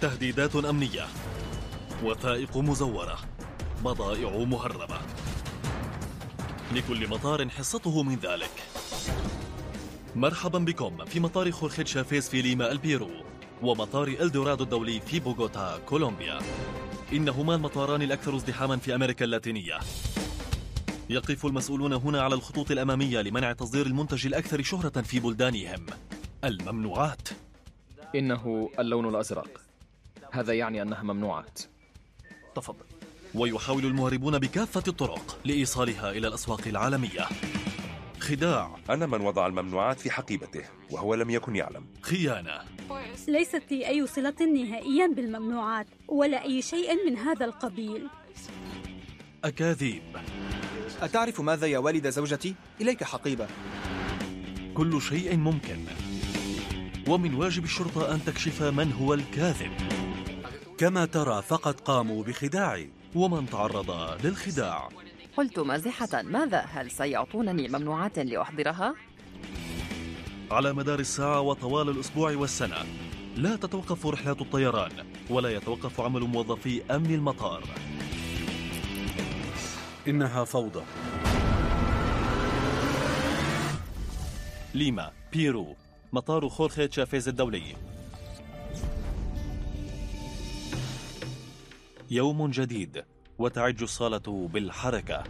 تهديدات أمنية. وثائق مزورة. بضائع مهربة. لكل مطار حصته من ذلك. مرحبا بكم في مطار خورخي تشافيز في ليما البيرو ومطار إلدورادو الدولي في بوغوتا كولومبيا. إنهما المطاران الأكثر ازدحاما في أمريكا اللاتينية. يقف المسؤولون هنا على الخطوط الأمامية لمنع تصدير المنتج الأكثر شهرة في بلدانهم. الممنوعات. إنه اللون الأزرق. هذا يعني أنها ممنوعات. تفضل. ويحاول المهربون بكافة الطرق لإيصالها إلى الأسواق العالمية. خداع. أنا من وضع الممنوعات في حقيبته وهو لم يكن يعلم. خيانة. ليست لي أي صلة نهائيا بالممنوعات ولا أي شيء من هذا القبيل. أكاذيب. أتعرف ماذا يا والد زوجتي؟ إليك حقيبة. كل شيء ممكن. ومن واجب الشرطة أن تكشف من هو الكاذب. كما ترى فقد قاموا بخداعي ومن تعرض للخداع. قلت مازحة ماذا؟ هل سيعطونني ممنوعات لأحضرها؟ على مدار الساعة وطوال الأسبوع والسنة لا تتوقف رحلات الطيران ولا يتوقف عمل موظفي أمن المطار. إنها فوضى. ليما بيرو مطار خورخي تشافيز الدولي. يوم جديد وتعج الصالة بالحركة.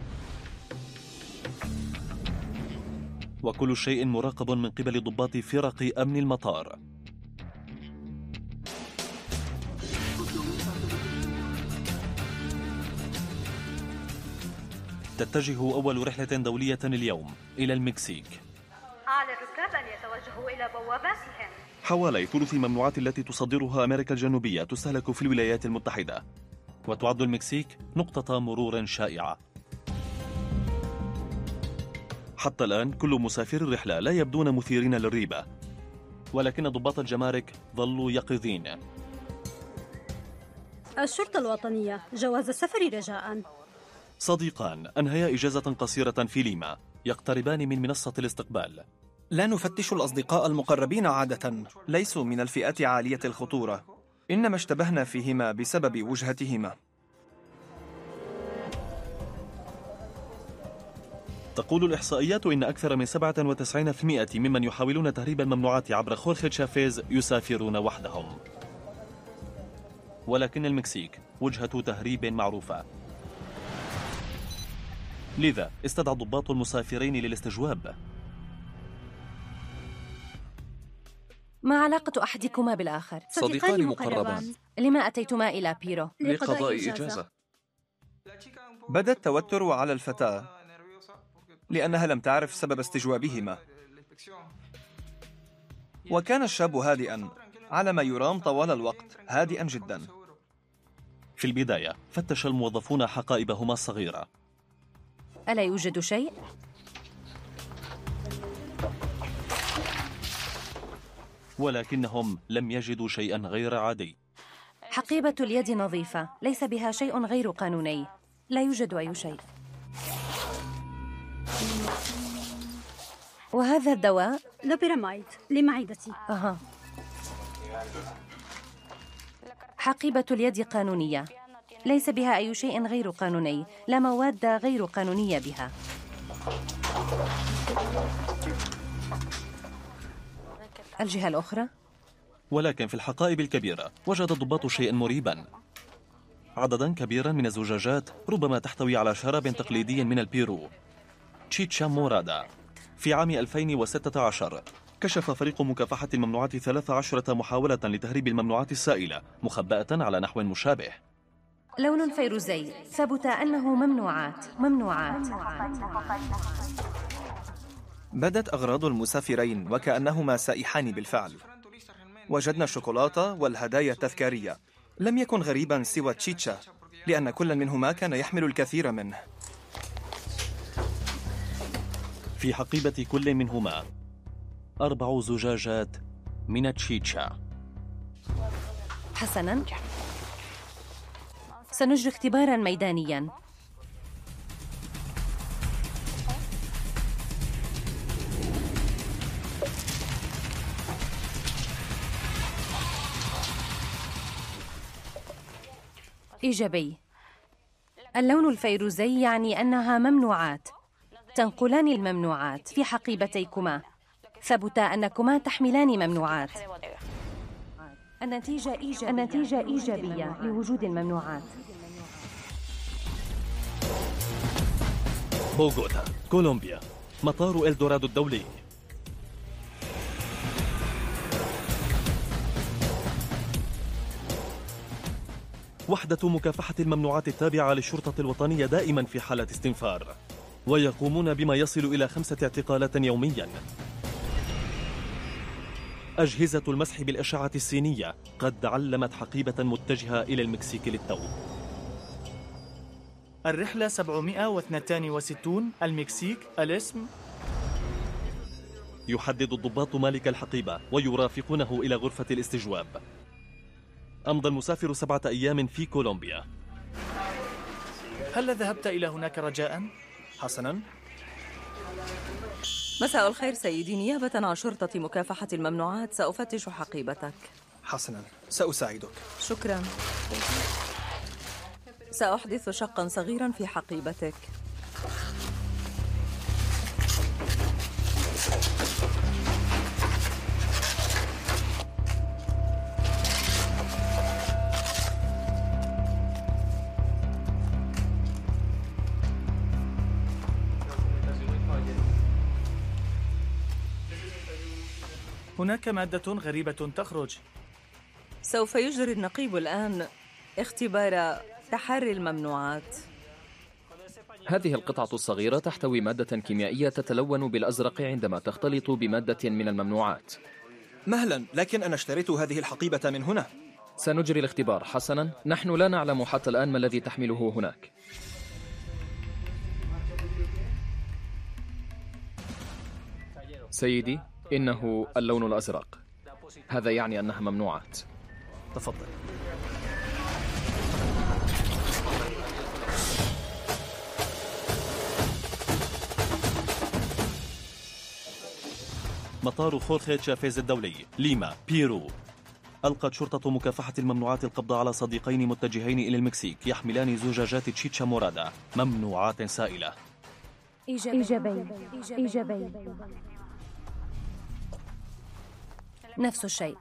وكل شيء مراقب من قبل ضباط فرق أمن المطار. تتجه أول رحلة دولية اليوم إلى المكسيك. على الركاب أن يتوجهوا إلى بواباتهم. حوالي ثلث الممنوعات التي تصدرها أمريكا الجنوبية تستهلك في الولايات المتحدة. وتعد المكسيك نقطة مرور شائعة. حتى الآن كل مسافر الرحلة لا يبدون مثيرين للريبة ولكن ضباط الجمارك ظلوا يقظين. الشرطة الوطنية جواز السفر رجاء. صديقان أنهيا إجازة قصيرة في ليما يقتربان من منصة الاستقبال. لا نفتش الأصدقاء المقربين عادة ليسوا من الفئات عالية الخطورة. إنما اشتبهنا فيهما بسبب وجهتهما. تقول الإحصائيات إن أكثر من 97% ممن يحاولون تهريب الممنوعات عبر خورخي تشافيز يسافرون وحدهم. ولكن المكسيك وجهة تهريب معروفة. لذا استدعى ضباط المسافرين للاستجواب. ما علاقة أحدكما بالآخر؟ صديقان مقربان. لما أتيتما إلى بيرو؟ لقضاء إجازة. بدأ التوتر على الفتاة لأنها لم تعرف سبب استجوابهما. وكان الشاب هادئا على ما يرام طوال الوقت هادئا جدا. في البداية فتش الموظفون حقائبهما الصغيرة ألا يوجد شيء؟ ولكنهم لم يجدوا شيئا غير عادي. حقيبة اليد نظيفة ليس بها شيء غير قانوني. لا يوجد أي شيء. وهذا الدواء؟ لوبيراميد لمعدتي. أها. حقيبة اليد قانونية ليس بها أي شيء غير قانوني لا مواد غير قانونية بها. الجهة الأخرى؟ ولكن في الحقائب الكبيرة وجد الضباط شيئا مريبا. عددا كبيرا من الزجاجات ربما تحتوي على شراب تقليدي من البيرو. تشيتشا مورادا في عام 2016 كشف فريق مكافحة الممنوعات 13 محاولة لتهريب الممنوعات السائلة مخبأة على نحو مشابه. لون فيروزي ثبت أنه ممنوعات ممنوعات. بدت أغراض المسافرين وكأنهما سائحان بالفعل. وجدنا الشوكولاتة والهدايا التذكارية. لم يكن غريبا سوى تشيتشا لأن كل منهما كان يحمل الكثير منه. في حقيبة كل منهما أربع زجاجات من التشيتشا حسنا. سنجري اختبارا ميدانيا. إيجابي. اللون الفيروزي يعني أنها ممنوعات. تنقلان الممنوعات في حقيبتيكما. ثبت أنكما تحملان ممنوعات. النتيجة إيجابية, النتيجة إيجابية لوجود الممنوعات. بوغوتا كولومبيا مطار إلدورادو الدولي. وحدة مكافحة الممنوعات التابعة للشرطة الوطنية دائما في حالة استنفار ويقومون بما يصل إلى خمسة اعتقالات يوميا. أجهزة المسح بالأشعة السينية قد علمت حقيبة متجهة إلى المكسيك للتو. الرحلة 762 المكسيك الاسم. يحدد الضباط مالك الحقيبة ويرافقونه إلى غرفة الاستجواب. أمضى المسافر سبعة أيام في كولومبيا. هل ذهبت إلى هناك رجاء؟ حسنا. مساء الخير سيدي. نيابة عن شرطة مكافحة الممنوعات سأفتش حقيبتك. حسنا. سأساعدك. شكرا. سأحدث شقا صغيرا في حقيبتك. هناك مادة غريبة تخرج. سوف يجري النقيب الآن اختبار تحري الممنوعات. هذه القطعة الصغيرة تحتوي مادة كيميائية تتلون بالأزرق عندما تختلط بمادة من الممنوعات. مهلا لكن أنا اشتريت هذه الحقيبة من هنا. سنجري الاختبار. حسنا نحن لا نعلم حتى الآن ما الذي تحمله هناك. سيدي إنه اللون الأزرق. هذا يعني أنها ممنوعات. تفضل. مطار خورخي تشافيز الدولي ليما بيرو. ألقت شرطة مكافحة الممنوعات القبض على صديقين متجهين إلى المكسيك يحملان زجاجات تشيتشا مورادا. ممنوعات سائلة. إيجابي إيجابي, إيجابي. نفس الشيء.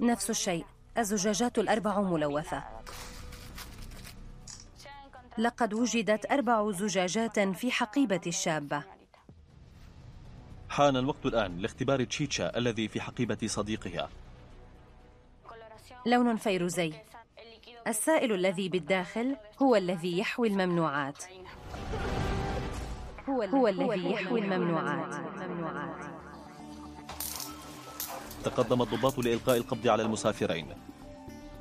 نفس الشيء. الزجاجات الأربع ملوثة. لقد وجدت أربع زجاجات في حقيبة الشابة حان الوقت الآن لاختبار تشيتشا الذي في حقيبة صديقها. لون فيروزي. السائل الذي بالداخل هو الذي يحوي الممنوعات. هو, هو الذي يحوي الممنوعات. تقدم الضباط لإلقاء القبض على المسافرين.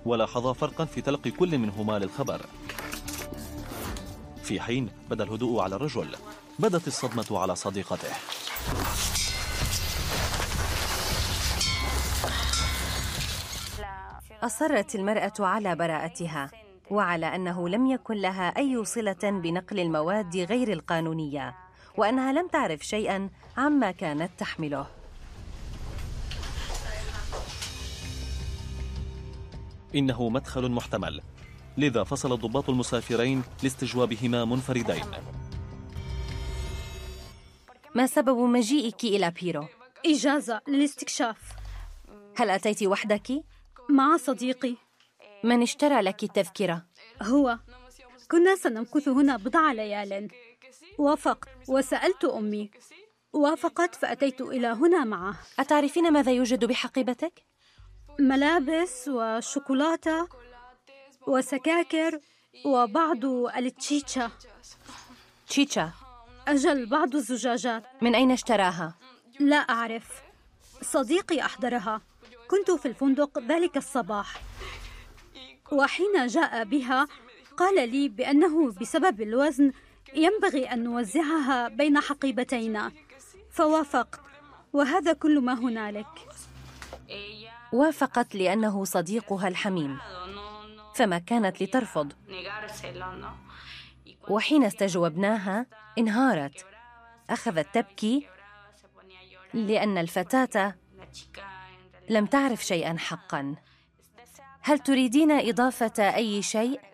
ولاحظا فرقا في تلقي كل منهما للخبر. في حين بدأ الهدوء على الرجل بدت الصدمة على صديقته. أصرت المرأة على براءتها وعلى أنه لم يكن لها أي صلة بنقل المواد غير القانونية. وأنها لم تعرف شيئا عما كانت تحمله. إنه مدخل محتمل. لذا فصل الضباط المسافرين لاستجوابهما منفردين. ما سبب مجيئك إلى بيرو؟ إجازة للاستكشاف. هل أتيت وحدك؟ مع صديقي. من اشترى لك التذكرة؟ هو. كنا سنمكث هنا بضع ليال. وافقت وسألت أمي. وافقت فأتيت إلى هنا معه. أتعرفين ماذا يوجد بحقيبتك؟ ملابس وشوكولاتة وسكاكر وبعض التشيتشا. تشيتشا. أجل بعض الزجاجات. من أين اشتراها؟ لا أعرف. صديقي أحضرها. كنت في الفندق ذلك الصباح. وحين جاء بها قال لي بأنه بسبب الوزن ينبغي أن نوزعها بين حقيبتينا. فوافقت وهذا كل ما هنالك. وافقت لأنه صديقها الحميم. فما كانت لترفض. وحين استجوبناها انهارت. أخذت تبكي. لأن الفتاة لم تعرف شيئا حقا. هل تريدين إضافة أي شيء؟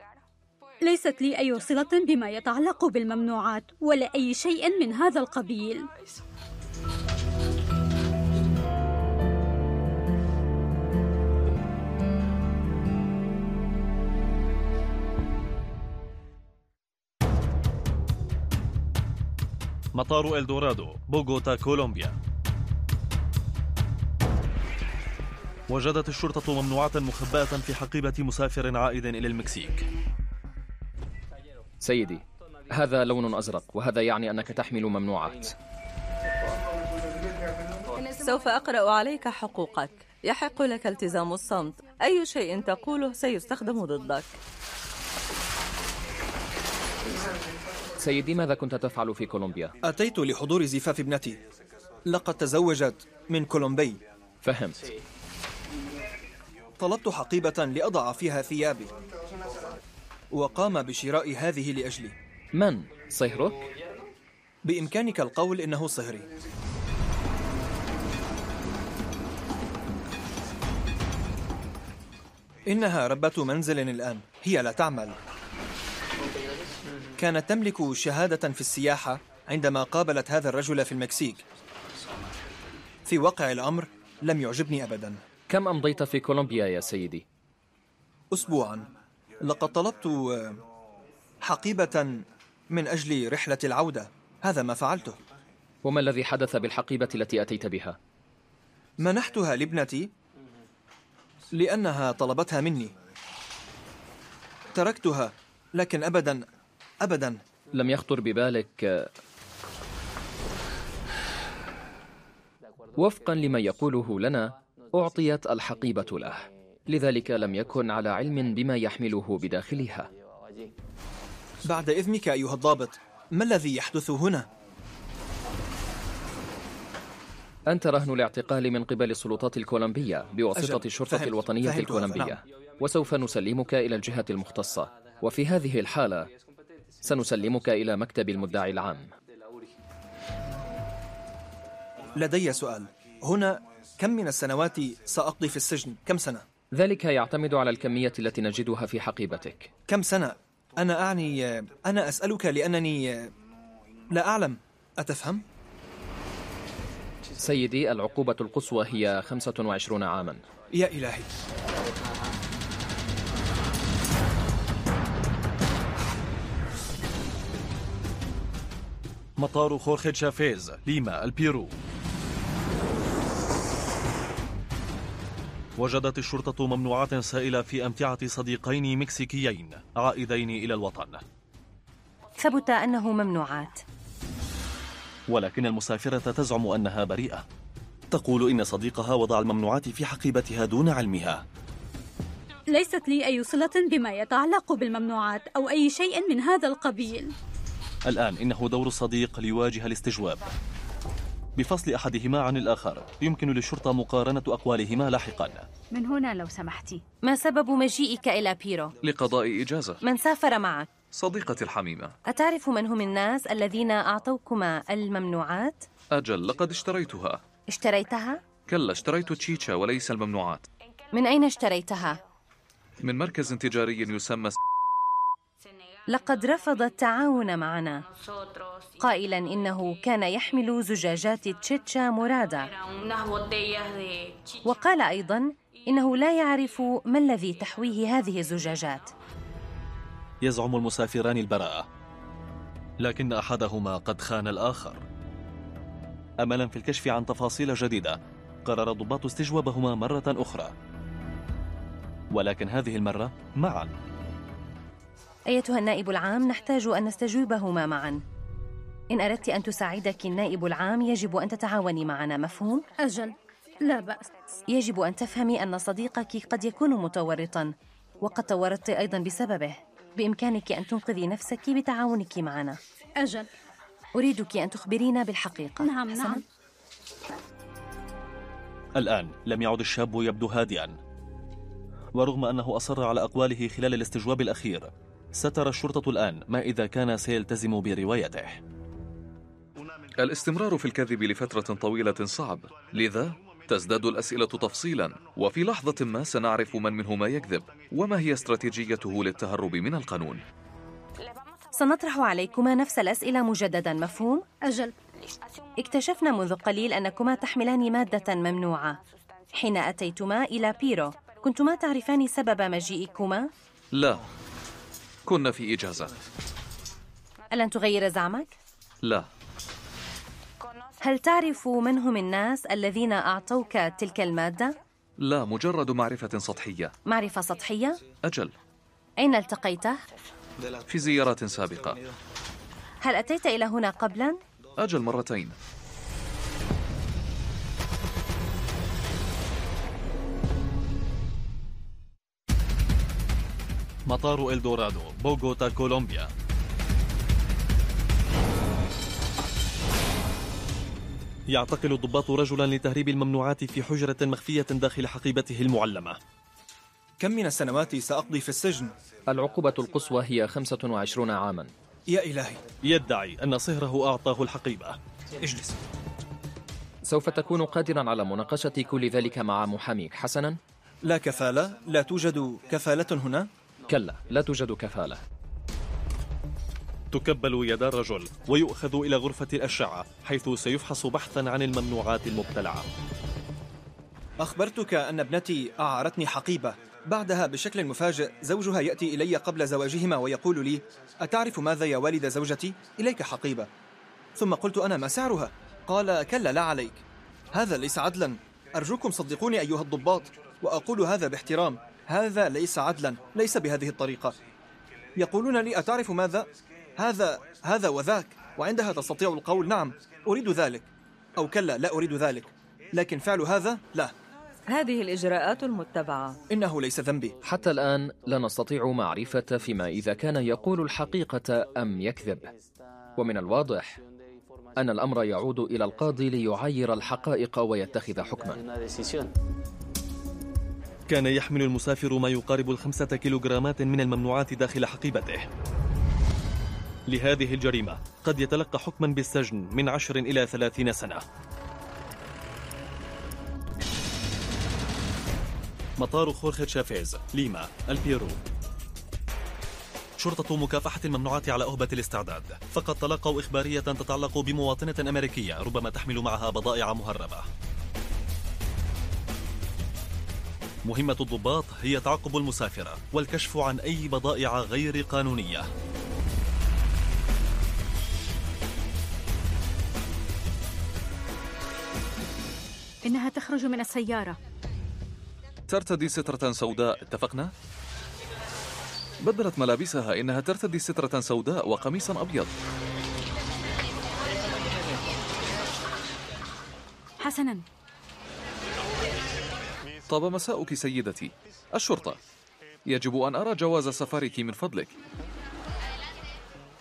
ليست لي أي صلة بما يتعلق بالممنوعات ولا أي شيء من هذا القبيل. مطار إلدورادو بوغوتا كولومبيا. وجدت الشرطة ممنوعات مخبأة في حقيبة مسافر عائد إلى المكسيك. سيدي هذا لون أزرق وهذا يعني أنك تحمل ممنوعات. سوف أقرأ عليك حقوقك. يحق لك التزام الصمت. أي شيء تقوله سيستخدم ضدك. سيدي ماذا كنت تفعل في كولومبيا؟ أتيت لحضور زفاف ابنتي. لقد تزوجت من كولومبي. فهمت. طلبت حقيبة لأضع فيها ثيابي. وقام بشراء هذه لأجلي. من؟ صهرك؟ بإمكانك القول إنه صهري. إنها ربة منزل الآن. هي لا تعمل. كانت تملك شهادة في السياحة عندما قابلت هذا الرجل في المكسيك. في واقع الأمر لم يعجبني أبدا. كم أمضيت في كولومبيا يا سيدي؟ أسبوعا. لقد طلبت آه، حقيبة من أجل رحلة العودة. هذا ما فعلته. وما الذي حدث بالحقيبة التي أتيت بها؟ منحتها لابنتي لأنها طلبتها مني. تركتها لكن أبدا أبدا. لم يخطر ببالك وفقا لما يقوله لنا أعطيت الحقيبة له. لذلك لم يكن على علم بما يحمله بداخلها بعد إذنك أيها الضابط ما الذي يحدث هنا؟ أنت رهن الاعتقال من قبل السلطات الكولومبية بواسطة الشرطة فهمت. الوطنية فهمت الكولومبية نعم. وسوف نسلمك إلى الجهة المختصة وفي هذه الحالة سنسلمك إلى مكتب المدعي العام لدي سؤال هنا كم من السنوات سأقضي في السجن؟ كم سنة؟ ذلك يعتمد على الكمية التي نجدها في حقيبتك. كم سنة؟ أنا أعني أنا أسألك لأنني لا أعلم. أتفهم؟ سيدي العقوبة القصوى هي 25 عاما. يا إلهي. مطار خورخي شافيز ليما البيرو. وجدت الشرطة ممنوعات سائلة في أمتعة صديقين مكسيكيين عائدين إلى الوطن. ثبت أنه ممنوعات. ولكن المسافرة تزعم أنها بريئة. تقول إن صديقها وضع الممنوعات في حقيبتها دون علمها. ليست لي أي صلة بما يتعلق بالممنوعات أو أي شيء من هذا القبيل. الآن إنه دور الصديق ليواجه الاستجواب. بفصل أحدهما عن الآخر يمكن للشرطة مقارنة أقوالهما لاحقا من هنا لو سمحتي ما سبب مجيئك إلى بيرو؟ لقضاء إجازة من سافر معك؟ صديقتي الحميمة أتعرف من هم الناس الذين أعطوكما الممنوعات؟ أجل لقد اشتريتها اشتريتها؟ كلا اشتريت تشيتشا وليس الممنوعات من أين اشتريتها؟ من مركز تجاري يسمى لقد رفض التعاون معنا. قائلا إنه كان يحمل زجاجات تشيتشا مورادا. وقال أيضا إنه لا يعرف ما الذي تحويه هذه الزجاجات. يزعم المسافران البراءة لكن أحدهما قد خان الآخر. أملا في الكشف عن تفاصيل جديدة قرر الضباط استجوابهما مرة أخرى. ولكن هذه المرة معا. أيتها النائب العام نحتاج أن نستجوبهما معا. إن أردت أن تساعدك النائب العام يجب أن تتعاوني معنا مفهوم؟ أجل. لا بأس. يجب أن تفهمي أن صديقك قد يكون متورطا وقد تورطت أيضا بسببه. بإمكانك أن تنقذي نفسك بتعاونك معنا. أجل. أريدك أن تخبرينا بالحقيقة. نعم حسناً؟ نعم الآن لم يعد الشاب يبدو هادئا. ورغم أنه أصر على أقواله خلال الاستجواب الأخير سترى الشرطة الآن ما إذا كان سيلتزم بروايته الاستمرار في الكذب لفترة طويلة صعب لذا تزداد الأسئلة تفصيلا وفي لحظة ما سنعرف من منهما يكذب وما هي استراتيجيته للتهرب من القانون سنطرح عليكما نفس الأسئلة مجددا مفهوم؟ أجل اكتشفنا منذ قليل أنكما تحملان مادة ممنوعة حين أتيتما إلى بيرو كنتما تعرفان سبب مجيئكما؟ لا كنا في إجازة ألن تغير زعمك؟ لا هل تعرف من هم الناس الذين أعطوك تلك المادة؟ لا مجرد معرفة سطحية معرفة سطحية؟ أجل أين التقيته؟ في زيارات سابقة هل أتيت إلى هنا قبلا؟ أجل مرتين مطار إلدورادو بوغوتا كولومبيا يعتقل الضباط رجلا لتهريب الممنوعات في حجرة مخفية داخل حقيبته المعلمة كم من السنوات سأقضي في السجن؟ العقوبة القصوى هي 25 عاما يا إلهي يدعي أن صهره أعطاه الحقيبة اجلس سوف تكون قادرا على مناقشة كل ذلك مع محاميك حسنا؟ لا كفالة؟ لا توجد كفالة هنا؟ كلا لا توجد كفالة. تكبل يد الرجل ويؤخذ إلى غرفة الأشعة حيث سيفحص بحثا عن الممنوعات المبتلعة. أخبرتك أن ابنتي أعارتني حقيبة. بعدها بشكل مفاجئ زوجها يأتي إلي قبل زواجهما ويقول لي أتعرف ماذا يا والد زوجتي؟ إليك حقيبة. ثم قلت أنا ما سعرها؟ قال كلا لا عليك. هذا ليس عدلا. أرجوكم صدقوني أيها الضباط وأقول هذا باحترام. هذا ليس عدلا ليس بهذه الطريقة. يقولون لي أتعرف ماذا؟ هذا هذا وذاك. وعندها تستطيع القول نعم أريد ذلك. أو كلا لا أريد ذلك. لكن فعل هذا لا. هذه الإجراءات المتبعة. إنه ليس ذنبي. حتى الآن لا نستطيع معرفة فيما إذا كان يقول الحقيقة أم يكذب. ومن الواضح أن الأمر يعود إلى القاضي ليعاير الحقائق ويتخذ حكما. كان يحمل المسافر ما يقارب الخمسة كيلوغرامات من الممنوعات داخل حقيبته. لهذه الجريمة قد يتلقى حكما بالسجن من عشر إلى ثلاثين سنة. مطار خورخي شافيز ليما البيرو. شرطة مكافحة الممنوعات على أهبة الاستعداد. فقد تلقوا إخبارية تتعلق بمواطنة أمريكية ربما تحمل معها بضائع مهربة. مهمة الضباط هي تعقب المسافرة والكشف عن أي بضائع غير قانونية. إنها تخرج من السيارة. ترتدي سترة سوداء. اتفقنا؟ بدلت ملابسها. إنها ترتدي سترة سوداء وقميصا أبيض. حسنا. طاب مساؤك سيدتي. الشرطة. يجب أن أرى جواز سفرك من فضلك.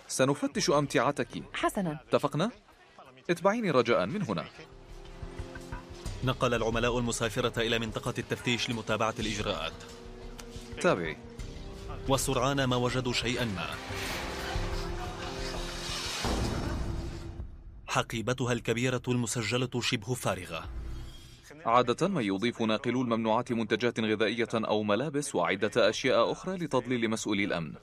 سنفتش أمتعتك. حسنا. اتفقنا؟ اتبعيني رجاء من هنا. نقل العملاء المسافرة إلى منطقة التفتيش لمتابعة الإجراءات. تابعي. وسرعان ما وجدوا شيئا ما. حقيبتها الكبيرة المسجلة شبه فارغة. عادة ما يضيف ناقلو الممنوعات منتجات غذائية أو ملابس وعدة أشياء أخرى لتضليل مسؤولي الأمن.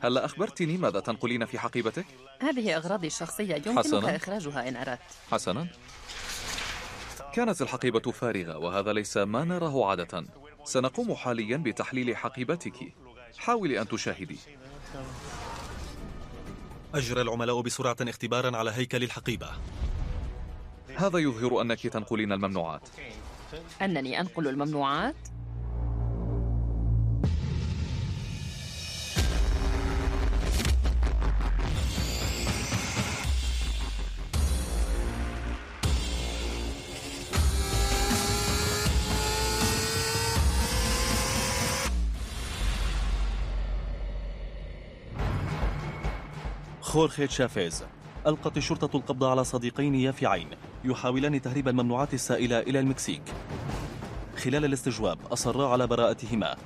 هل أخبرتني ماذا تنقلين في حقيبتك؟ هذه أغراضي الشخصية يمكنك حسناً. إخراجها إن أردت. حسنا. كانت الحقيبة فارغة وهذا ليس ما نراه عادة. سنقوم حاليا بتحليل حقيبتك. حاولي أن تشاهدي. أجرى العملاء بسرعة اختبارا على هيكل الحقيبة. هذا يظهر أنك تنقلين الممنوعات. أنني أنقل الممنوعات؟ خورخي تشافيز. ألقت الشرطة القبض على صديقين يافعين يحاولان تهريب الممنوعات السائلة إلى المكسيك خلال الاستجواب أصرا على براءتهما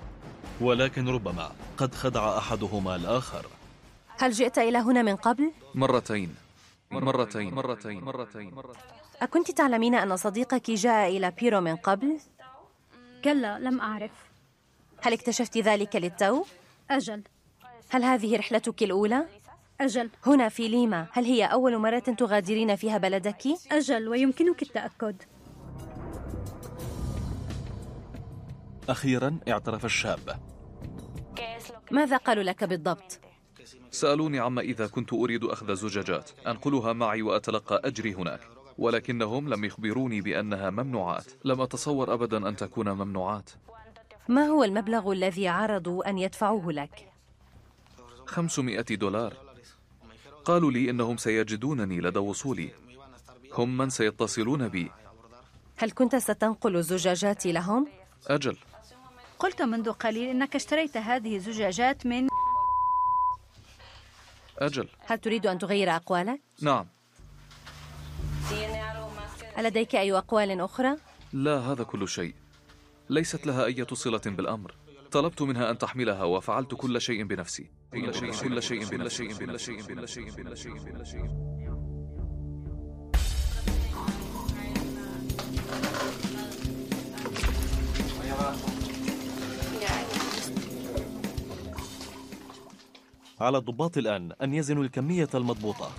ولكن ربما قد خدع أحدهما الآخر هل جئت إلى هنا من قبل؟ مرتين مرتين مرتين مرتين, مرتين. أكنت تعلمين أن صديقك جاء إلى بيرو من قبل؟ كلا لم أعرف هل اكتشفت ذلك للتو؟ أجل هل هذه رحلتك الأولى؟ أجل. هنا في ليما. هل هي أول مرة تغادرين فيها بلدك؟ أجل ويمكنك التأكد. أخيرا اعترف الشاب. ماذا قالوا لك بالضبط؟ سألوني عما إذا كنت أريد أخذ زجاجات. أنقلها معي وأتلقى أجري هناك. ولكنهم لم يخبروني بأنها ممنوعات. لم أتصور أبدا أن تكون ممنوعات. ما هو المبلغ الذي عرضوا أن يدفعوه لك؟ 500 دولار. قالوا لي إنهم سيجدونني لدى وصولي. هم من سيتصلون بي. هل كنت ستنقل الزجاجات لهم؟ أجل. قلت منذ قليل إنك اشتريت هذه الزجاجات من أجل. هل تريد أن تغير أقوالك؟ نعم. ألديك أي أقوال أخرى؟ لا هذا كل شيء. ليست لها أي صلة بالأمر. طلبت منها أن تحملها وفعلت كل شيء بنفسي. كل شيء كل شيء كل شيء كل شيء كل شيء كل شيء كل شيء على الضباط الآن أن يزنوا الكمية المضبوطة.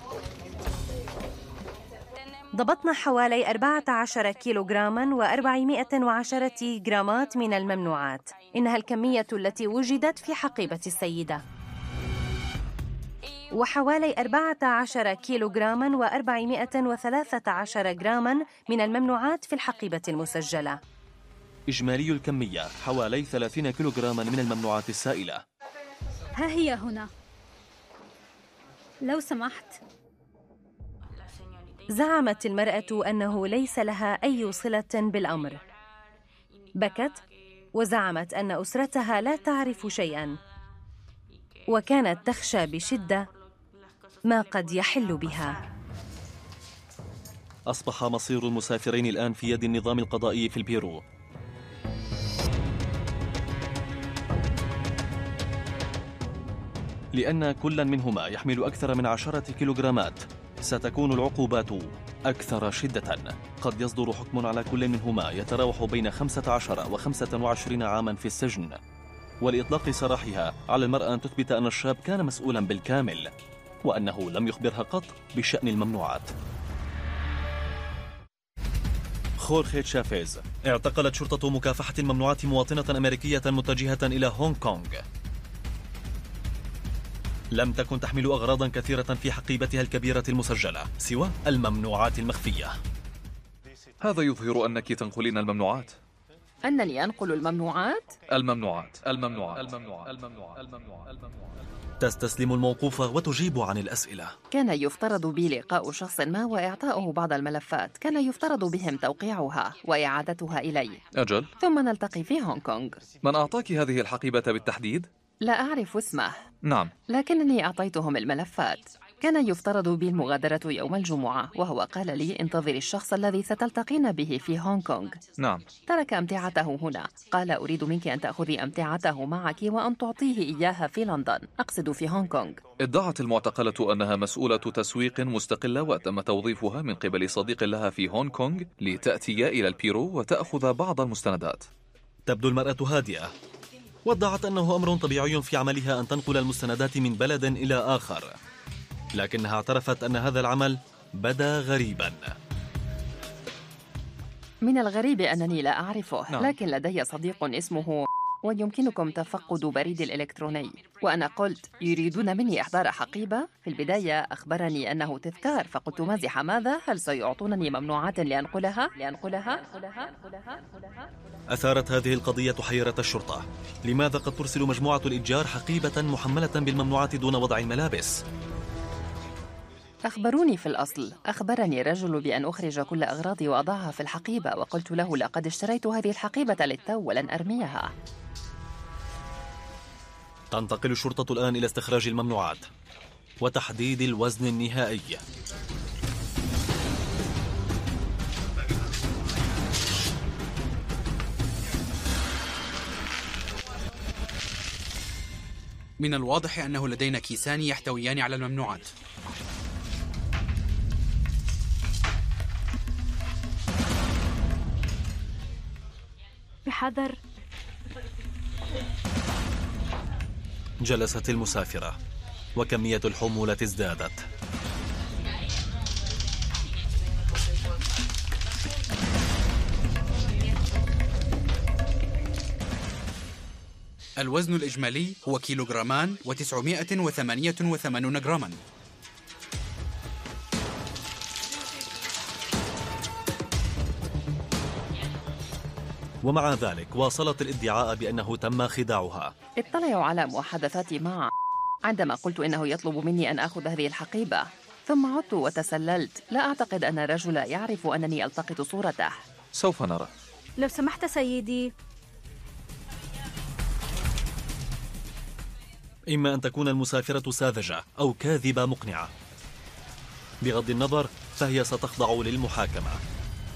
ضبطنا حوالي 14 كيلوغراما و410 جرامات من الممنوعات. إنها الكمية التي وجدت في حقيبة السيدة. وحوالي 14 كيلوغراما و413 جراما من الممنوعات في الحقيبة المسجلة. إجمالي الكمية حوالي 30 كيلوغراما من الممنوعات السائلة. ها هي هنا. لو سمحت. زعمت المرأة أنه ليس لها أي صلة بالأمر. بكت وزعمت أن أسرتها لا تعرف شيئا. وكانت تخشى بشدة ما قد يحل بها. أصبح مصير المسافرين الآن في يد النظام القضائي في البيرو. لأن كل منهما يحمل أكثر من عشرة كيلوغرامات ستكون العقوبات أكثر شدة. قد يصدر حكم على كل منهما يتراوح بين 15 و 25 عاما في السجن. ولإطلاق سراحها على المرأة أن تثبت أن الشاب كان مسؤولا بالكامل. وأنه لم يخبرها قط بشأن الممنوعات. خورخي تشافيز اعتقلت شرطة مكافحة الممنوعات مواطنة أمريكية متجهة إلى هونغ كونغ. لم تكن تحمل أغراضا كثيرة في حقيبتها الكبيرة المسجلة سوى الممنوعات المخفية. هذا يظهر أنك تنقلين الممنوعات. أنني أنقل الممنوعات؟ الممنوعات الممنوعات الممنوعات الممنوعات الممنوعات الممنوعات. تستسلم الموقوف وتجيب عن الأسئلة. كان يفترض بي لقاء شخص ما وإعطاؤه بعض الملفات. كان يفترض بهم توقيعها وإعادتها إلي أجل. ثم نلتقي في هونغ كونغ. من أعطاك هذه الحقيبة بالتحديد؟ لا أعرف اسمه. نعم. لكنني أعطيتهم الملفات. كان يفترض بي المغادرة يوم الجمعة وهو قال لي انتظري الشخص الذي ستلتقين به في هونغ كونغ. نعم. ترك أمتعته هنا. قال أريد منك أن تأخذي أمتعته معك وأن تعطيه إياها في لندن. أقصد في هونغ كونغ. ادعت المعتقلة أنها مسؤولة تسويق مستقلة وتم توظيفها من قبل صديق لها في هونغ كونغ لتأتي إلى البيرو وتأخذ بعض المستندات. تبدو المرأة هادئة. وادعت أنه أمر طبيعي في عملها أن تنقل المستندات من بلد إلى آخر. لكنها اعترفت أن هذا العمل بدا غريبا. من الغريب أنني لا أعرفه نعم. لكن لدي صديق اسمه ويمكنكم تفقد بريد الإلكتروني. وأنا قلت يريدون مني إحضار حقيبة؟ في البداية أخبرني أنه تذكار فقلت مازح ماذا؟ هل سيعطونني ممنوعات لأنقلها؟ لأنقلها؟ أثارت هذه القضية حيرة الشرطة. لماذا قد ترسل مجموعة الإتجار حقيبة محملة بالممنوعات دون وضع الملابس؟ أخبروني في الأصل. أخبرني الرجل بأن أخرج كل أغراضي وأضعها في الحقيبة وقلت له لقد اشتريت هذه الحقيبة للتو ولن أرميها. تنتقل الشرطة الآن إلى استخراج الممنوعات وتحديد الوزن النهائي. من الواضح أنه لدينا كيسان يحتويان على الممنوعات. بحذر جلست المسافرة وكمية الحمولة ازدادت. الوزن الإجمالي هو كيلوغرامان و988 جراما. ومع ذلك واصلت الادعاء بأنه تم خداعها. اطلعوا على محادثاتي معه عندما قلت إنه يطلب مني أن آخذ هذه الحقيبة ثم عدت وتسللت. لا أعتقد أن الرجل يعرف أنني ألتقط صورته. سوف نرى. لو سمحت سيدي. إما أن تكون المسافرة ساذجة أو كاذبة مقنعة. بغض النظر فهي ستخضع للمحاكمة.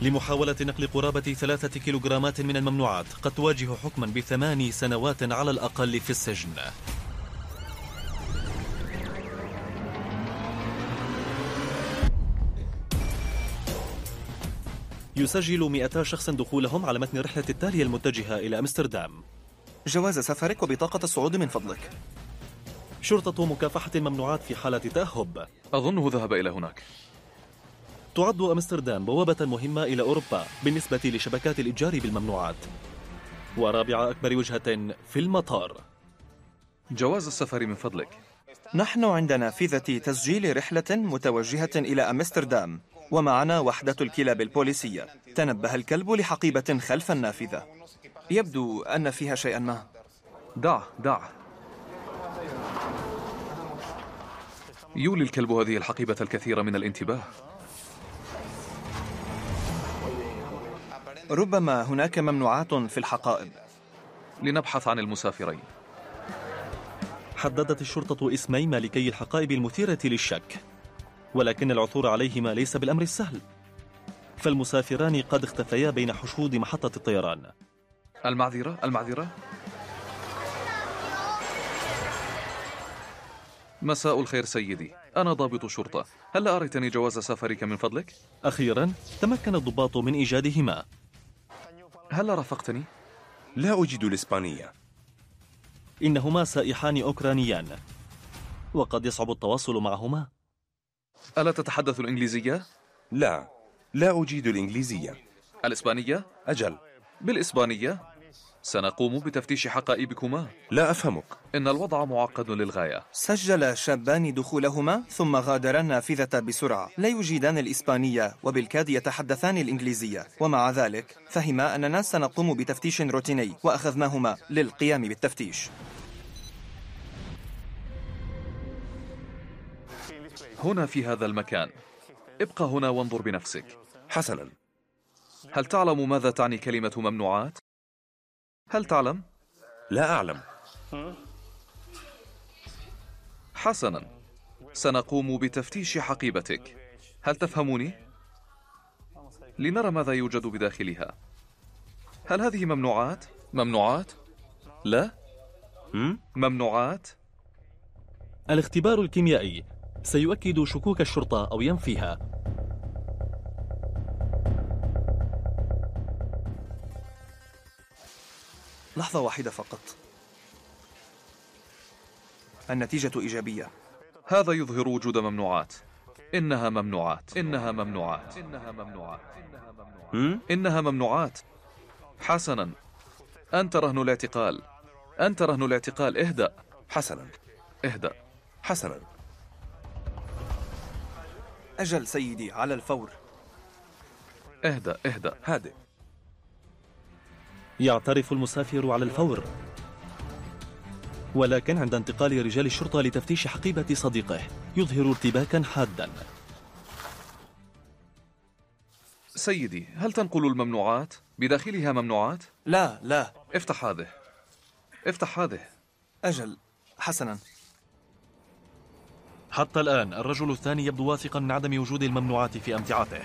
لمحاولة نقل قرابة ثلاثة كيلوغرامات من الممنوعات قد تواجه حكما بثماني سنوات على الأقل في السجن. يسجل 200 شخص دخولهم على متن الرحلة التالية المتجهة إلى أمستردام. جواز سفرك وبطاقة الصعود من فضلك. شرطة مكافحة الممنوعات في حالة تأهب. أظنه ذهب إلى هناك. تعد أمستردام بوابة مهمة إلى أوروبا بالنسبة لشبكات الإتجار بالممنوعات. ورابع أكبر وجهة في المطار. جواز السفر من فضلك. نحن عند نافذة تسجيل رحلة متوجهة إلى أمستردام ومعنا وحدة الكلاب البوليسية. تنبه الكلب لحقيبة خلف النافذة. يبدو أن فيها شيئا ما. دع دع. يولي الكلب هذه الحقيبة الكثير من الانتباه. ربما هناك ممنوعات في الحقائب. لنبحث عن المسافرين. حددت الشرطة اسمي مالكي الحقائب المثيرة للشك ولكن العثور عليهما ليس بالأمر السهل. فالمسافران قد اختفيا بين حشود محطة الطيران. المعذرة المعذرة. مساء الخير سيدي. أنا ضابط شرطة. هل أريتني جواز سفرك من فضلك؟ أخيرا تمكن الضباط من إيجادهما. هل رافقتني؟ لا أجيد الإسبانية إنهما سائحان أوكرانيان وقد يصعب التواصل معهما ألا تتحدث الإنجليزية؟ لا لا أجيد الإنجليزية الإسبانية؟ أجل بالإسبانية سنقوم بتفتيش حقائبكما. لا أفهمك. إن الوضع معقد للغاية. سجل شابان دخولهما ثم غادرا النافذة بسرعة. لا يجيدان الإسبانية وبالكاد يتحدثان الإنجليزية. ومع ذلك فهما أننا سنقوم بتفتيش روتيني وأخذناهما للقيام بالتفتيش. هنا في هذا المكان. ابقى هنا وانظر بنفسك. حسنا. هل تعلم ماذا تعني كلمة ممنوعات؟ هل تعلم؟ لا أعلم حسنا سنقوم بتفتيش حقيبتك هل تفهموني؟ لنرى ماذا يوجد بداخلها هل هذه ممنوعات؟ ممنوعات؟ لا؟ ممنوعات؟ الاختبار الكيميائي سيؤكد شكوك الشرطة أو ينفيها لحظة واحدة فقط. النتيجة إيجابية. هذا يظهر وجود ممنوعات. إنها ممنوعات. إنها ممنوعات. إنها ممنوعات. إنها ممنوعات. حسنا. أنت رهن الاعتقال. أنت رهن الاعتقال. اهدأ. حسنا. اهدأ. حسنا. أجل سيدي على الفور. اهدأ. اهدأ. هادئ. يعترف المسافر على الفور. ولكن عند انتقال رجال الشرطة لتفتيش حقيبة صديقه يظهر ارتباكا حادا. سيدي هل تنقل الممنوعات؟ بداخلها ممنوعات؟ لا لا. افتح هذه. افتح هذه. أجل حسنا. حتى الآن الرجل الثاني يبدو واثقا من عدم وجود الممنوعات في أمتعته.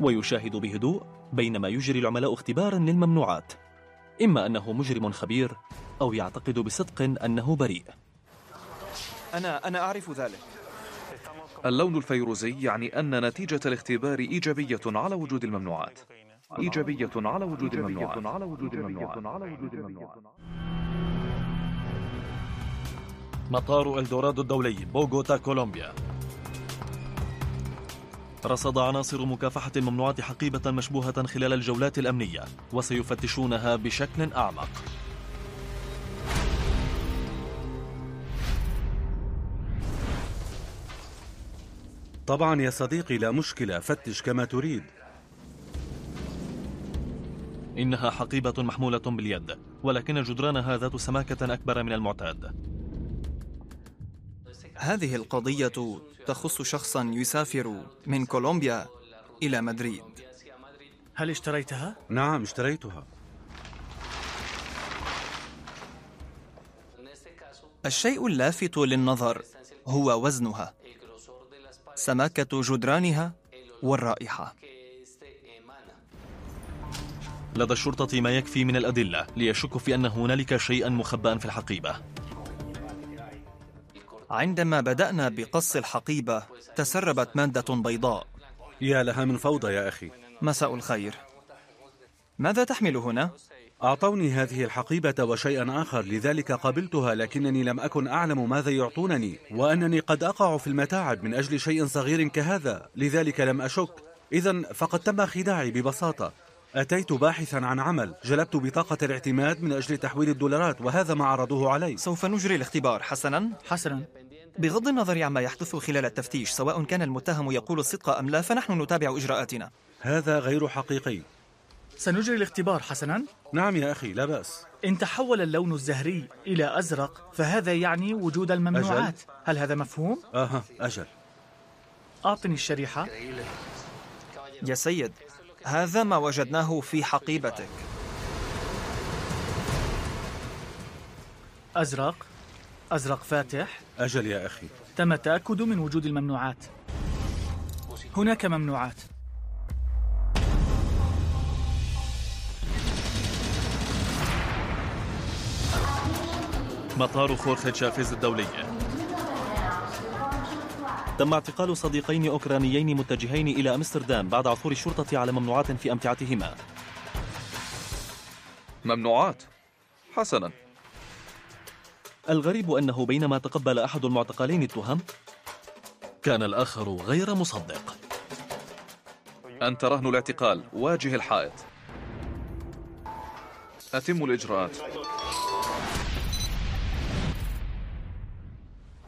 ويشاهد بهدوء بينما يجري العملاء اختبارا للممنوعات إما أنه مجرم خبير أو يعتقد بصدق أنه بريء. أنا أنا أعرف ذلك. اللون الفيروزي يعني أن نتيجة الاختبار إيجابية على وجود الممنوعات. إيجابية على وجود الممنوعات. على وجود الممنوعات. مطار إلدورادو الدولي بوغوتا كولومبيا. رصد عناصر مكافحة الممنوعات حقيبة مشبوهة خلال الجولات الأمنية وسيفتشونها بشكل أعمق. طبعا يا صديقي لا مشكلة فتش كما تريد. إنها حقيبة محمولة باليد ولكن جدرانها ذات سماكة أكبر من المعتاد. هذه القضية تخص شخصا يسافر من كولومبيا إلى مدريد. هل اشتريتها؟ نعم اشتريتها. الشيء اللافت للنظر هو وزنها سماكة جدرانها والرائحة. لدى الشرطة ما يكفي من الأدلة ليشكوا في أن هنالك شيئا مخبأ في الحقيبة. عندما بدأنا بقص الحقيبة تسربت مادة بيضاء. يا لها من فوضى يا أخي. مساء الخير. ماذا تحمل هنا؟ أعطوني هذه الحقيبة وشيئا آخر لذلك قبلتها لكنني لم أكن أعلم ماذا يعطونني وأنني قد أقع في المتاعب من أجل شيء صغير كهذا لذلك لم أشك. إذا فقد تم خداعي ببساطة. أتيت باحثا عن عمل جلبت بطاقة الاعتماد من أجل تحويل الدولارات وهذا ما عرضوه علي. سوف نجري الاختبار حسنا؟ حسنا. بغض النظر عما يحدث خلال التفتيش سواء كان المتهم يقول الصدق أم لا فنحن نتابع إجراءاتنا. هذا غير حقيقي. سنجري الاختبار حسنا؟ نعم يا أخي لا بأس. إن تحول اللون الزهري إلى أزرق فهذا يعني وجود الممنوعات. أجل. هل هذا مفهوم؟ أها أجل. أعطني الشريحة. يا سيد هذا ما وجدناه في حقيبتك. أزرق. أزرق فاتح. أجل يا أخي. تم التأكد من وجود الممنوعات. هناك ممنوعات. مطار خورخي تشافيز الدولي تم اعتقال صديقين أوكرانيين متجهين إلى أمستردام بعد عثور الشرطة على ممنوعات في أمتعتهما. ممنوعات؟ حسنا. الغريب أنه بينما تقبل أحد المعتقلين التهم كان الآخر غير مصدق. أنت رهن الاعتقال. واجه الحائط. أتم الإجراءات.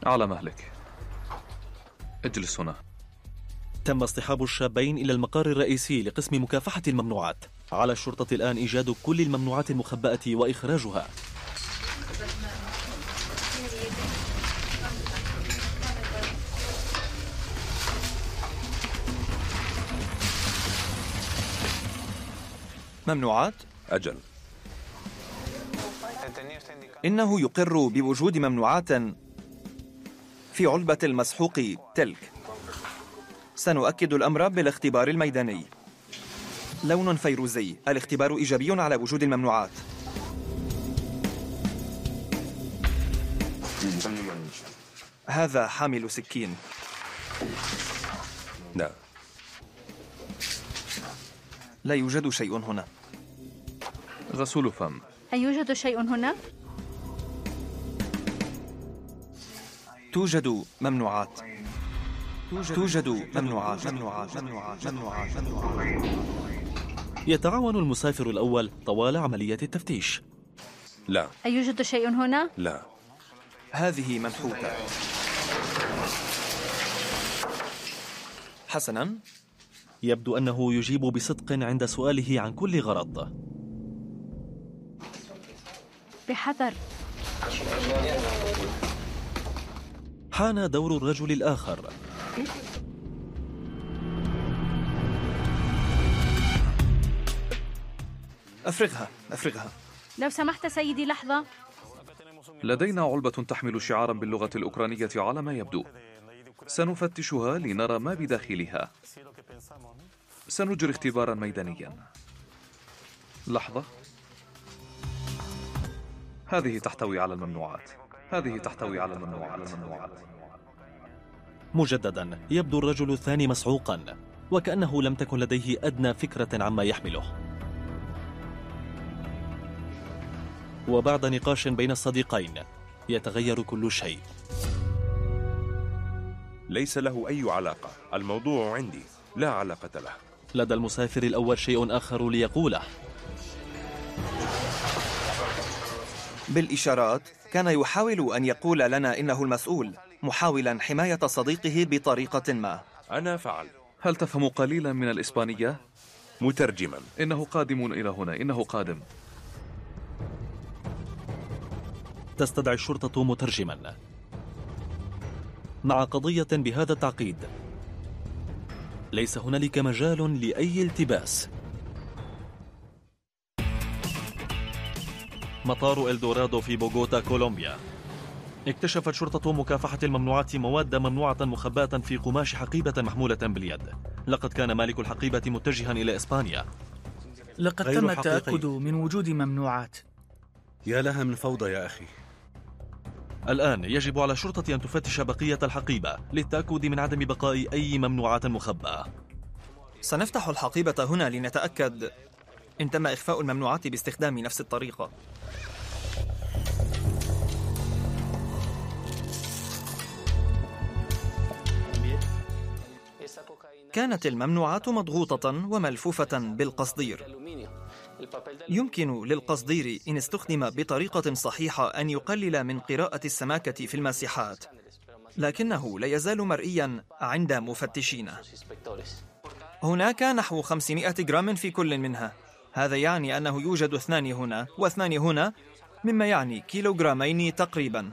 على مهلك. اجلس هنا. تم اصطحاب الشابين إلى المقر الرئيسي لقسم مكافحة الممنوعات. على الشرطة الآن إيجاد كل الممنوعات المخبأة وإخراجها. ممنوعات؟ أجل. إنه يقر بوجود ممنوعات في علبة المسحوق تلك. سنؤكد الأمر بالاختبار الميداني. لون فيروزي. الاختبار إيجابي على وجود الممنوعات. هذا حامل سكين. لا. لا يوجد شيء هنا. غسول فم. هل يوجد شيء هنا؟ توجد ممنوعات. توجد ممنوعات. ممنوعات. ممنوعات. ممنوعات. يتعاون المسافر الأول طوال عملية التفتيش. لا. هل يوجد شيء هنا؟ لا. هذه منحوتة. حسنا. يبدو أنه يجيب بصدق عند سؤاله عن كل غرض. بحذر. حان دور الرجل الآخر. أفرغها أفرغها. لو سمحت سيدي لحظة. لدينا علبة تحمل شعارا باللغة الأوكرانية على ما يبدو. سنفتشها لنرى ما بداخلها. سنجري اختبارا ميدانيا. لحظة. هذه تحتوي على الممنوعات. هذه تحتوي على الممنوعات. مجددا يبدو الرجل الثاني مسعوقا وكأنه لم تكن لديه أدنى فكرة عما يحمله. وبعد نقاش بين الصديقين يتغير كل شيء. ليس له أي علاقة. الموضوع عندي. لا علاقة له. لدى المسافر الأول شيء آخر ليقوله. بالإشارات كان يحاول أن يقول لنا إنه المسؤول محاولا حماية صديقه بطريقة ما. أنا فعل. هل تفهم قليلا من الإسبانية؟ مترجما. إنه قادم إلى هنا إنه قادم. تستدعي الشرطة مترجما. مع قضية بهذا التعقيد ليس هنالك مجال لأي التباس. مطار إلدورادو في بوغوتا كولومبيا. اكتشفت شرطة مكافحة الممنوعات مواد ممنوعة مخباة في قماش حقيبة محمولة باليد. لقد كان مالك الحقيبة متجها إلى إسبانيا. لقد تم التأكد من وجود ممنوعات. يا لها من فوضى يا أخي. الآن يجب على الشرطة أن تفتش بقية الحقيبة للتأكد من عدم بقاء أي ممنوعات مخبأة. سنفتح الحقيبة هنا لنتأكد. إن تم إخفاء الممنوعات باستخدام نفس الطريقة. كانت الممنوعات مضغوطة وملفوفة بالقصدير. يمكن للقصدير إن استخدم بطريقة صحيحة أن يقلل من قراءة السماكة في الماسحات لكنه لا يزال مرئيا عند مفتشين. هناك نحو 500 جرام في كل منها. هذا يعني أنه يوجد اثنان هنا واثنان هنا مما يعني كيلوغرامين تقريبا.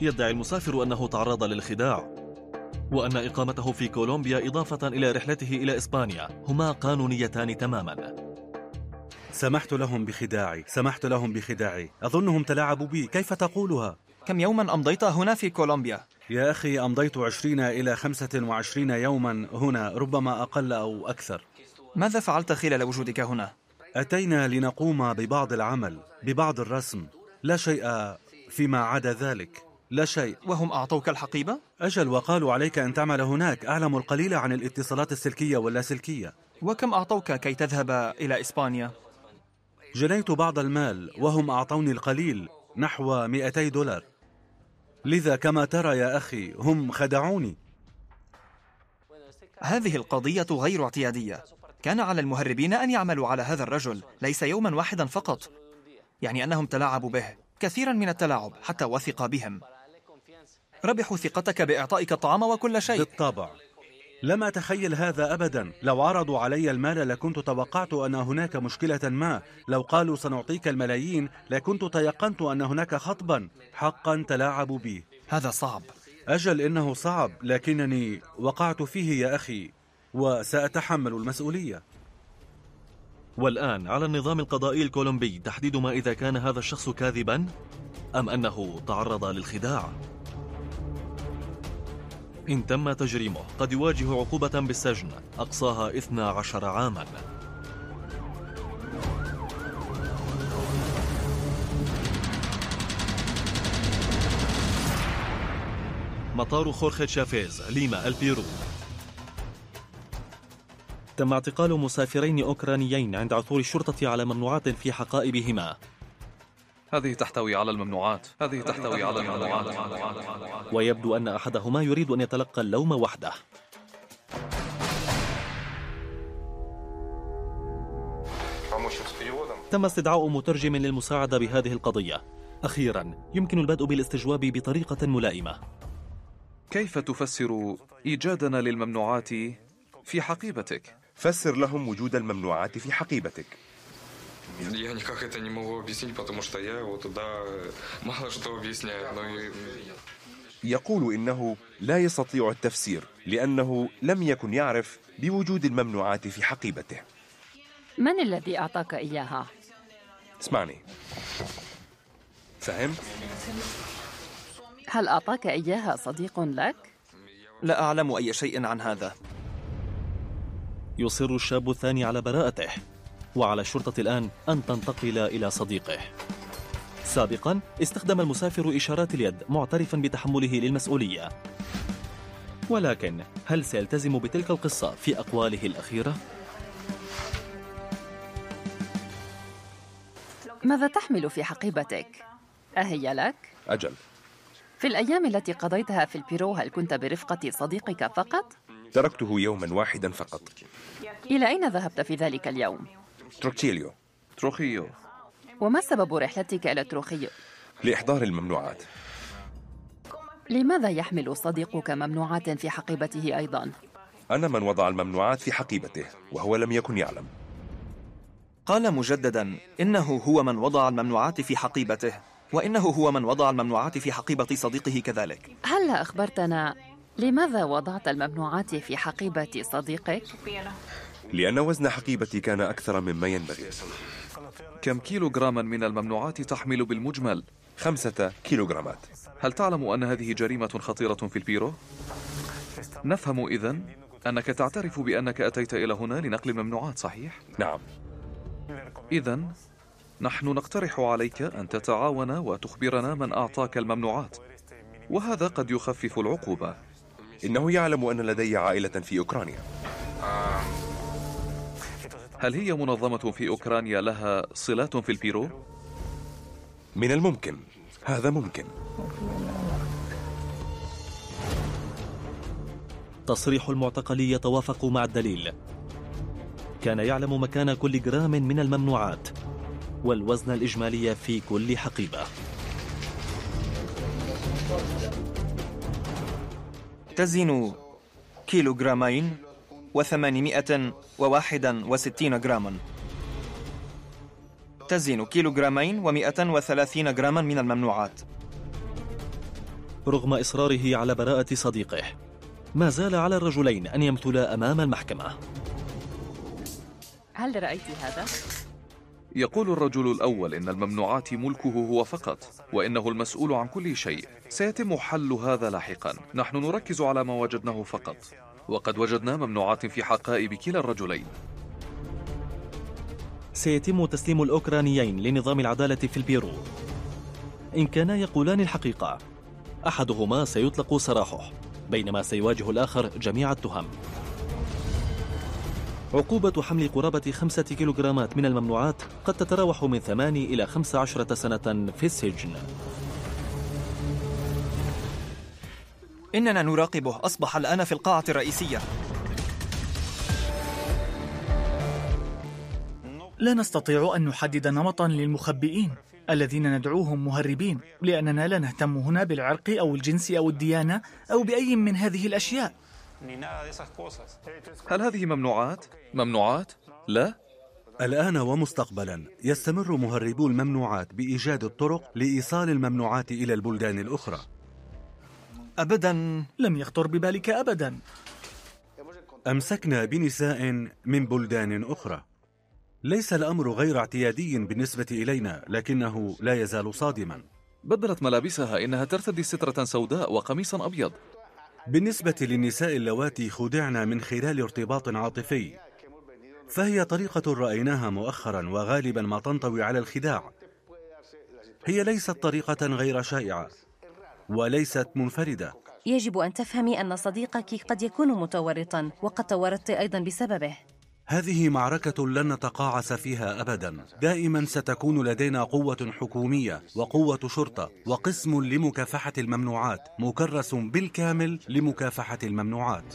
يدعي المسافر أنه تعرض للخداع. وأن إقامته في كولومبيا إضافة إلى رحلته إلى إسبانيا هما قانونيتان تماما سمحت لهم بخداعي سمحت لهم بخداعي أظنهم تلاعبوا بي كيف تقولها؟ كم يوما أمضيت هنا في كولومبيا؟ يا أخي أمضيت عشرين إلى خمسة وعشرين يوما هنا ربما أقل أو أكثر ماذا فعلت خلال وجودك هنا؟ أتينا لنقوم ببعض العمل ببعض الرسم لا شيء فيما عدا ذلك لا شيء. وهم أعطوك الحقيبة؟ أجل وقالوا عليك أن تعمل هناك. أعلم القليل عن الاتصالات السلكية واللاسلكية وكم أعطوك كي تذهب إلى إسبانيا؟ جنيت بعض المال وهم أعطوني القليل نحو 200 دولار. لذا كما ترى يا أخي هم خدعوني. هذه القضية غير اعتيادية. كان على المهربين أن يعملوا على هذا الرجل. ليس يوما واحدا فقط. يعني أنهم تلاعبوا به. كثيرا من التلاعب حتى وثق بهم. ربحوا ثقتك بإعطائك الطعام وكل شيء. بالطبع. لم أتخيل هذا أبدا لو عرضوا علي المال لكنت توقعت أن هناك مشكلة ما. لو قالوا سنعطيك الملايين لكنت تيقنت أن هناك خطبا حقا تلاعبوا بي. هذا صعب. أجل إنه صعب لكنني وقعت فيه يا أخي وسأتحمل المسؤولية. والآن على النظام القضائي الكولومبي تحديد ما إذا كان هذا الشخص كاذبا أم أنه تعرض للخداع؟ إن تم تجريمه قد يواجه عقوبة بالسجن أقصاها 12 عاما. مطار خورخي تشافيز ليما البيرو. تم اعتقال مسافرين أوكرانيين عند عثور الشرطة على ممنوعات في حقائبهما. هذه تحتوي على الممنوعات. هذه تحتوي على الممنوعات. ويبدو أن أحدهما يريد أن يتلقى اللوم وحده. تم استدعاء مترجم للمساعدة بهذه القضية. أخيرا يمكن البدء بالاستجواب بطريقة ملائمة. كيف تفسر إيجادنا للممنوعات في حقيبتك؟ فسر لهم وجود الممنوعات في حقيبتك. Я никак это не могу объяснить, потому что я его туда мало что объясняю. Но... يقول إنه لا يستطيع التفسير لأنه لم يكن يعرف بوجود الممنوعات في حقيبته من الذي أعطاك إياها؟ اسمعني فهمت؟ هل أعطاك إياها صديق لك؟ لا أعلم أي شيء عن هذا يصر الشاب الثاني على براءته وعلى الشرطة الآن أن تنتقل إلى صديقه سابقا استخدم المسافر إشارات اليد معترفا بتحمله للمسؤولية ولكن هل سيلتزم بتلك القصة في أقواله الأخيرة؟ ماذا تحمل في حقيبتك؟ أهي لك؟ أجل في الأيام التي قضيتها في البيرو هل كنت برفقة صديقك فقط؟ تركته يوما واحدا فقط إلى أين ذهبت في ذلك اليوم؟ تروكتيليو تروخيو وما سبب رحلتك إلى تروخيو؟ لإحضار الممنوعات لماذا يحمل صديقك ممنوعات في حقيبته أيضا؟ أنا من وضع الممنوعات في حقيبته وهو لم يكن يعلم قال مجددا إنه هو من وضع الممنوعات في حقيبته وإنه هو من وضع الممنوعات في حقيبة صديقه كذلك هل أخبرتنا لماذا وضعت الممنوعات في حقيبة صديقك؟ لأن وزن حقيبتي كان أكثر مما ينبغي كم كيلوغراما من الممنوعات تحمل بالمجمل؟ خمسة كيلوغرامات هل تعلم أن هذه جريمة خطيرة في البيرو؟ نفهم إذن أنك تعترف بأنك أتيت إلى هنا لنقل الممنوعات صحيح؟ نعم إذا نحن نقترح عليك أن تتعاون وتخبرنا من أعطاك الممنوعات وهذا قد يخفف العقوبة إنه يعلم أن لدي عائلة في أوكرانيا هل هي منظمة في أوكرانيا لها صلات في البيرو؟ من الممكن. هذا ممكن. تصريح المعتقل يتوافق مع الدليل. كان يعلم مكان كل جرام من الممنوعات والوزن الإجمالي في كل حقيبة. تزن كيلوغرامين وثمانمائة وواحدا وستين جراما. تزن كيلوغرامين ومائة وثلاثين جراما من الممنوعات. رغم إصراره على براءة صديقه ما زال على الرجلين أن يمثلا أمام المحكمة. هل رأيت هذا؟ يقول الرجل الأول إن الممنوعات ملكه هو فقط وإنه المسؤول عن كل شيء. سيتم حل هذا لاحقا. نحن نركز على ما وجدناه فقط. وقد وجدنا ممنوعات في حقائب كلا الرجلين. سيتم تسليم الأوكرانيين لنظام العدالة في البيرو. إن كانا يقولان الحقيقة أحدهما سيطلق سراحه بينما سيواجه الآخر جميع التهم. عقوبة حمل قرابة خمسة كيلوغرامات من الممنوعات قد تتراوح من ثماني إلى خمس عشرة سنة في السجن. إننا نراقبه أصبح الآن في القاعة الرئيسية لا نستطيع أن نحدد نمطا للمخبئين الذين ندعوهم مهربين لأننا لا نهتم هنا بالعرق أو الجنس أو الديانة أو بأي من هذه الأشياء هل هذه ممنوعات؟ ممنوعات؟ لا؟ الآن ومستقبلا يستمر مهربو الممنوعات بإيجاد الطرق لإيصال الممنوعات إلى البلدان الأخرى أبدا. لم يخطر ببالك أبدا. أمسكنا بنساء من بلدان أخرى. ليس الأمر غير اعتيادي بالنسبة إلينا لكنه لا يزال صادما. بدلت ملابسها إنها ترتدي سترة سوداء وقميصا أبيض. بالنسبة للنساء اللواتي خدعنا من خلال ارتباط عاطفي. فهي طريقة رأيناها مؤخرا وغالبا ما تنطوي على الخداع. هي ليست طريقة غير شائعة. وليست منفردة. يجب أن تفهمي أن صديقك قد يكون متورطا وقد تورطت أيضا بسببه. هذه معركة لن نتقاعس فيها أبدا. دائما ستكون لدينا قوة حكومية وقوة شرطة وقسم لمكافحة الممنوعات مكرس بالكامل لمكافحة الممنوعات.